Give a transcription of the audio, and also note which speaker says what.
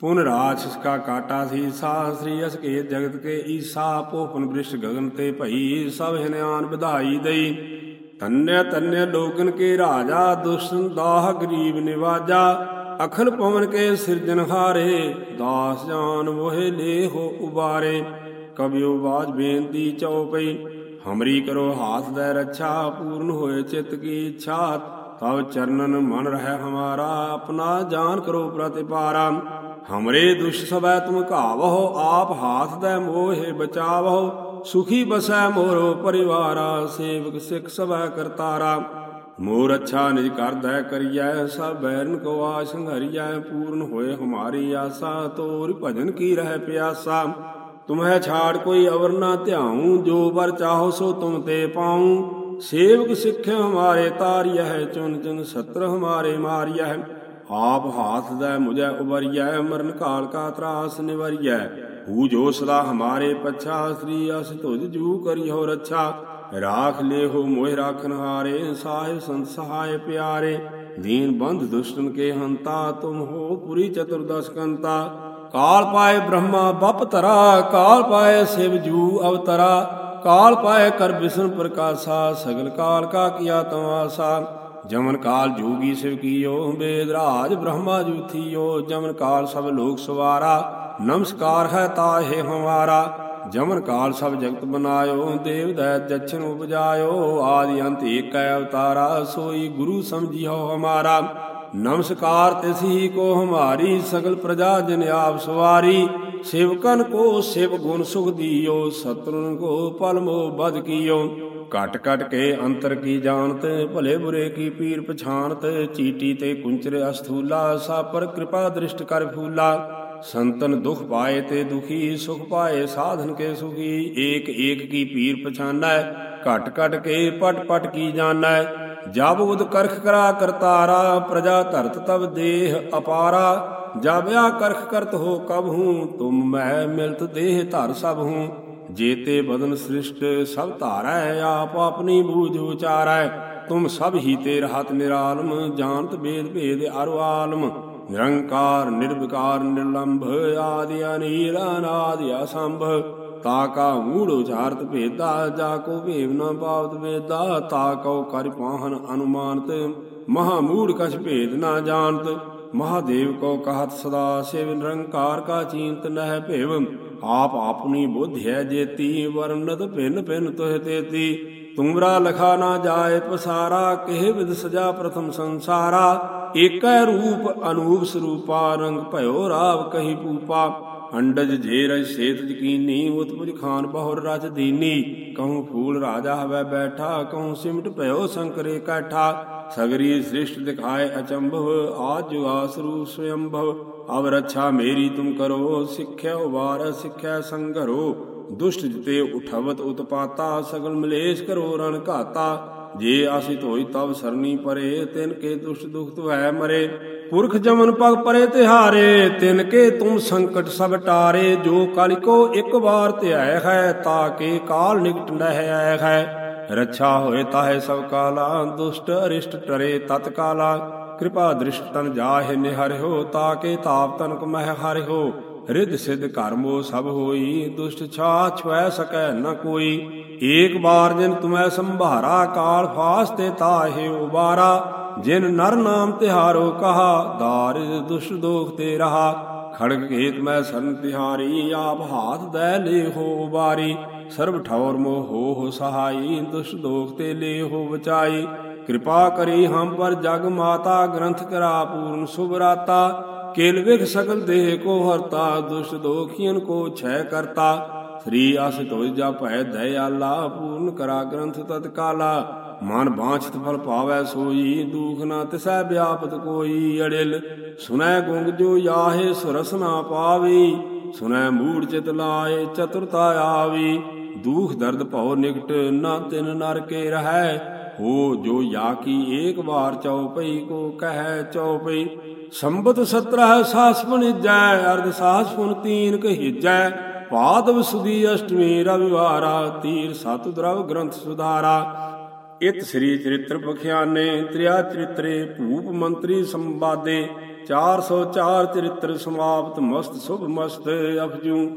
Speaker 1: ਪੁਨ ਰਾਛਸ ਕਾ ਕਾਟਾ ਸੀ ਸਾ ਸ੍ਰੀ ਅਸ ਕੇ ਜਗਤ ਕੇ ਈਸਾ ਪੋਪਨ ਬ੍ਰਿਸ਼ ਗਗਨ ਤੇ ਭਈ, ਸਭ ਹਿਨਿਆਨ ਵਧਾਈ ਦਈ। ਤੰਨਿਆ ਤੰਨਿਆ ਲੋਕਨ ਕੇ ਰਾਜਾ ਦੁਸ਼ਮਨ ਦਾਹ ਗਰੀਬ ਨਿਵਾਜਾ। ਅਖਲ ਪਵਨ ਕੇ ਸਿਰਜਨ ਹਾਰੇ, ਦਾਸ ਜਾਨ ਮੋਹਿ ਲੇ ਹੋ ਉਬਾਰੇ। ਕਬਿਓ ਬਾਜ ਬੇਨਤੀ ਚਉਪਈ, ਹਮਰੀ ਕਰੋ ਹਾਥ ਦੇ ਰੱਛਾ, ਪੂਰਨ ਹੋਏ ਚਿਤ ਕੀ ਇੱਛਾ। ਤਵ ਚਰਨਨ ਮਨ ਰਹਿ ਹਮਾਰਾ, ਆਪਣਾ ਜਾਨ ਕਰੋ ਪ੍ਰਤਿਪਾਰਾ ਹਮਰੇ ਦੁਸ਼ ਸਬੈ ਤੁਮ ਘਾਵਹੁ ਆਪ ਹਾਥ ਦੇ ਮੋਹਿ ਬਚਾਵਹੁ ਸੁਖੀ ਬਸੈ ਮੋਰੋ ਪਰਿਵਾਰਾ ਸੇਵਕ ਸਿਖ ਸਬੈ ਕਰਤਾਰਾ ਮੋਰ ਅੱਛਾ ਨਿਜ ਕਰਦੈ ਕਰੀਐ ਸਭ ਬੈਰਨ ਕੋ ਆਸ ਸੰਘਰੀਐ ਪੂਰਨ ਹੋਏ ਹਮਾਰੀ ਆਸਾ ਤੋਰ ਭਜਨ ਕੀ ਰਹਿ ਪਿਆਸਾ ਤੁਮਹਿ ਛਾੜ ਕੋਈ ਅਵਰ ਨਾ ਧਿਆਉ ਜੋ ਵਰ ਚਾਹੋ ਸੋ ਤੁਮ ਤੇ ਪਾਉ ਸੇਵਕ ਸਿੱਖ ਹਮਾਰੇ ਤਾਰਿਐ ਚੁਨ ਚੁਨ ਸਤਰ ਹਮਾਰੇ ਮਾਰਿਐ ਆਪ ਹਾਥ ਦਾ ਮੁਝੈ ਉਬਰਿਐ ਮਰਨ ਕਾਲ ਕਾ ਤਰਾਸ ਨਿਵਰਿਐ। ਹੂ ਜੋ ਸਦਾ ਹਮਾਰੇ ਪਛਾ, ਸ੍ਰੀ ਅਸ ਤੁਜ ਜੂ ਕਰਿਓ ਰੱਛਾ। ਰਾਖ ਲੇਹੋ ਮੋਹਿ ਰਾਖਨ ਹਾਰੇ, ਸਾਹਿਬ ਸੰਤ ਸਹਾਇ ਪਿਆਰੇ। ਦੀਨ ਬੰਧ ਦੁਸ਼ਟਨ ਕੇ ਹੰਤਾ, ਤੁਮ ਹੋ ਪੁਰੀ ਚਤੁਰਦਸ ਕੰਤਾ। ਕਾਲ ਪਾਏ ਬ੍ਰਹਮਾ ਬਪ ਤਰਾ ਕਾਲ ਪਾਏ ਸਿਵ ਜੂ ਅਵਤਰਾ। ਕਾਲ ਪਾਏ ਕਰ ਵਿਸ਼ਨ ਪ੍ਰਕਾਸ਼ਾ, ਸਗਲ ਕਾਲ ਕਾ ਕੀਆ ਤਮਾਸਾ। ਜਮਨ ਕਾਲ ਜੋਗੀ ਸਿਵ ਕੀਓ ਬੇਦ ਰਾਜ ਬ੍ਰਹਮਾ ਜੂਥੀਓ, ਜਮਨ ਕਾਲ ਸਭ ਲੋਕ ਸਵਾਰਾ, ਨਮਸਕਾਰ ਹੈ ਤਾਹੇ ਹਮਾਰਾ। ਜਮਨ ਕਾਲ ਸਭ ਜਗਤ ਬਨਾਇਓ, ਦੇਵ ਦੈ ਜਛਨ ਉਪਜਾਇਓ, ਆਦਿ ਅੰਤ ਏਕੈ ਅਵਤਾਰਾ, ਸੋਈ ਗੁਰੂ ਸਮਝਿਓ ਹਮਾਰਾ। ਨਮਸਕਾਰ ਤਿਸਹੀ ਕੋ ਹਮਾਰੀ, ਸਗਲ ਪ੍ਰਜਾ ਜਨ ਆਪ ਸਵਾਰੀ। ਸੇਵਕਨ ਕੋ ਸਿਵ ਗੁਣ ਸੁਖ ਦੀਓ ਸਤਰਨ ਕੋ ਪਲ ਮੋ ਬਦ ਕੀਓ। ਘਟ ਘਟ ਕੇ ਅੰਤਰ ਕੀ ਜਾਣਤ? ਭਲੇ ਬੁਰੇ ਕੀ ਪੀਰ ਪਛਾਣਤ? ਚੀਟੀ ਤੇ ਕੁੰਚਰ ਅਸਥੂਲਾ ਸਾ ਪਰ ਕਿਰਪਾ ਦ੍ਰਿਸ਼ਟ ਕਰ ਫੂਲਾ। ਸੰਤਨ ਦੁਖ ਪਾਏ ਤੇ ਦੁਖੀ, ਸੁਖ ਪਾਏ ਸਾਧਨ ਕੇ ਸੁਖੀ। ਏਕ ਏਕ ਕੀ ਪੀਰ ਪਛਾਨੈ, ਘਟ ਘਟ ਕੇ ਪਟ ਪਟ ਕੀ ਜਾਣੈ। ਜਬ ਉਦ ਕਰਖ ਕਰਾ ਕਰਤਾਰਾ, ਪ੍ਰਜਾ ਧਰਤ ਤਬ ਦੇਹ ਅਪਾਰਾ। ਜਬ ਆ ਕਰਖ ਕਰਤ ਹੋ ਕਬ ਹੂੰ, ਤੁਮ ਮੈਂ ਮਿਲਤ ਦੇਹ ਧਰ ਸਭ ਹੂੰ। ਜੇਤੇ ਬਦਨ ਸ੍ਰਿਸ਼ਟ, ਸਭ ਧਾਰੈ, ਆਪ ਆਪਣੀ ਬੂਝ ਉਚਾਰੈ ਤੁਮ ਸਭ ਹੀ ਤੇ ਰਹਤ ਨਿਰਾਲਮ, ਜਾਣਤ ਬੇਦ ਭੇਦ ਅਰ ਆਲਮ। ਨਿਰੰਕਾਰ, ਨਿਰਵਿਕਾਰ, ਨਿਰਲੰਭ, ਆਦਿ ਅਨੀਲ, ਅਨਾਦਿ ਅਸੰਭ। ਤਾ ਕਾ ਮੂੜ ਉਚਾਰਤ ਭੇਦਾ, ਜਾ ਕੋ ਭੇਵ ਨਾ ਪਾਵਤ ਵੇਦਾ। ਤਾ ਕਉ ਕਰ ਪਾਹਨ ਅਨੁਮਾਨਤ, ਮਹਾ ਮੂੜ ਕਛ ਭੇਦ ਨਾ ਜਾਣਤ। ਮਹਾਦੇਵ ਕੋ ਕਹਤ ਸਦਾ ਸਿਵ ਨਿਰੰਕਾਰ ਕਾ ਚੀਨਤ ਨਹਿ ਭੇਵ, ਆਪ ਆਪਣੀ ਬੁੱਧ ਜੇਤੀ ਵਰਨਤ ਭਿੰਨ ਭਿੰਨ ਤੋਹਿ ਤੇਤੀ। ਤੁਮਰਾ ਲਖਾ ਨਾ ਜਾਏ ਪਸਾਰਾ, ਕਿਹ ਵਿਦ ਸਜਾ ਪ੍ਰਥਮ ਸੰਸਾਰਾ। ਏਕੈ ਰੂਪ ਅਨੂਪ ਸਰੂਪਾ, ਰੰਗ ਭਇਓ ਰਾਵ ਕਹੀ ਪੂਪਾ। ਅੰਡਜ ਜੇ ਰਜ ਸੇਤ ਜਕੀਨੀ, ਉਤਪੁਜ ਖਾਨ ਬਹੁਰ ਰਚ ਦੀਨੀ। ਕਹੂੰ ਫੂਲ ਰਾਜਾ ਹਵੈ ਬੈਠਾ, ਕਹੂੰ ਸਿਮਟ ਭਇਓ ਸੰਕਰੇ ਕਾਠਾ। ਸਗਰੀ ਸ੍ਰਿਸ਼ਟ ਦਿਖਾਏ ਅਚੰਭਵ, ਆਜ ਜੁਗਾਸ ਰੂ ਸਵਯੰਭਵ। ਅਵ ਰੱਛਾ ਮੇਰੀ ਤੁਮ ਕਰੋ, ਸਿੱਖਿਆ ਉਵਾਰ, ਸਿੱਖਿਆ ਸੰਘਰੋ ਦੁਸ਼ਟ ਜਿਤੇ ਉਠਵਤ ਉਤਪਾਤਾ, ਸਗਲ ਮਲੇਸ਼ ਕਰੋ ਰਣ ਘਾਤਾ। ਜੇ ਆਸੀ ਧੋਈ ਤਬ ਸਰਨੀ ਪਰੇ, ਤਿਨ ਕੇ ਦੁਸ਼ਟ ਦੁਖ ਤੁਹੈ ਮਰੇ। ਪੁਰਖ ਜਮਨ ਪਗ ਪਰੇ ਤਿਹਾਰੇ ਤਿਨ ਕੇ ਤੁਮ ਸੰਕਟ ਸਭ ਟਾਰੇ। ਜੋ ਕਲਿਕੋ ਇੱਕ ਵਾਰ ਧਿਆਇ ਹੈ, ਤਾ ਕੇ ਕਾਲ ਨਿਕਟ ਨਹਿ ਆਇ ਹੈ। ਰੱਛਾ ਹੋਏ ਤਾਹੇ ਸਭ ਕਾਲਾ, ਦੁਸ਼ਟ ਅਰਿਸ਼ਟ ਟਰੇ ਤਤ ਕਾਲਾ। ਕਿਰਪਾ ਦ੍ਰਿਸ਼ਟ ਤਨ ਜਾਹੇ ਨਿਹਰਿਓ ਤਾ ਕੇ ਤਾਪ ਤਨਕ ਮਹਿ ਹਰਿਓ ਰਿੱਧ ਸਿੱਧ ਕਰਮੋ ਸਭ ਹੋਈ, ਦੁਸ਼ਟ ਛਾ ਛੁਐ ਸਕੈ ਨ ਕੋਈ। ਏਕ ਬਾਰ ਜਿਨ ਤੁਮੈ ਸੰਭਾਰਾ, ਕਾਲ ਫਾਸ ਤੇ ਤਾਹੇ ਉਬਾਰਾ। ਜਿਨ ਨਰ ਨਾਮ ਤਿਹਾਰੋ ਕਹਾ, ਦਾਰ ਦੁਸ਼ਟ ਦੋਖ ਤੇ ਰਹਾ। ਖੜਗ ਕੇਤ ਮੈਂ ਸਰਨ ਤਿਹਾਰੀ, ਆਪ ਹਾਥ ਦੈ ਲੇ ਹੋ ਬਾਰੀ ਸਰਬ ਠੌਰ ਮੋਹ ਹੋ ਹੋ ਸਹਾਈ, ਦੁਸ਼ਟ ਦੋਖ ਤੇ ਲੇ ਹੋ ਬਚਾਈ। ਕਿਰਪਾ ਕਰੀ ਹਮ ਪਰ ਜਗ ਮਾਤਾ, ਗ੍ਰੰਥ ਕਰਾ ਪੂਰਨ ਸੁਭਰਾਤਾ ਕੇਲ ਵਿਖ ਸਕਲ ਦੇਹ ਕੋ ਹਰਤਾ, ਦੁਸ਼ਟ ਦੋਖੀਨ ਕੋ ਛੈ ਕਰਤਾ। ਸ੍ਰੀ ਆਸ ਤੋਇ ਜਾ ਭੈ ਦਇਆਲਾ, ਪੂਰਨ ਕਰਾ ਗ੍ਰੰਥ ਤਤਕਾਲਾ। ਮਨ ਬਾਛਤ ਫਲ ਪਾਵੈ ਸੋਈ, ਦੁਖ ਨਾ ਤਿਸੈ ਵਿਆਪਤ ਕੋਈ ਅੜਿਲ। ਸੁਨੈ ਗੁੰਗ ਜੋ ਯਾਹੇ, ਸੁਰਸ ਨਾ ਪਾਵੀ। ਸੁਨੈ ਮੂੜ ਚਿਤ ਲਾਏ ਚਤੁਰਤਾ ਆਵੀ। ਦੂਖ ਦਰਦ ਭਉ ਨਿਕਟ ਨਾ ਤਿਨ ਨਰ ਕੇ ਰਹੈ। ਹੋ ਜੋ ਯਾ ਕੀ ਏਕ ਵਾਰ ਚਉਪਈ, ਕੋ ਕਹੈ ਚਉਪਈ। ਸੰਬਤ 17 ਸਾਸ ਬਣਿਜੈ ਅਰਧ ਸਾਸ ਤੀਨ ਕਹੀਜੈ ਪਾਦਵ ਸੁਦੀ ਅਸ਼ਟਮੀ ਰਵਿਵਾਰਾ, ਤੀਰ ਸਤ ਦਰਵ ਗ੍ਰੰਥ ਸੁਧਾਰਾ। ਇਤ ਸ੍ਰੀ ਚਰਿਤ੍ਰ ਪਖਿਆਨੇ, ਤ੍ਰਿਆ ਚਰਿਤਰੇ, ਭੂਪ ਮੰਤਰੀ ਸੰਵਾਦੇ। 404 ਚਰਿਤ੍ਰ ਸਮਾਪਤ, ਮਸਤ ਸੁਭ ਮਸਤ ਅਫਜੂ।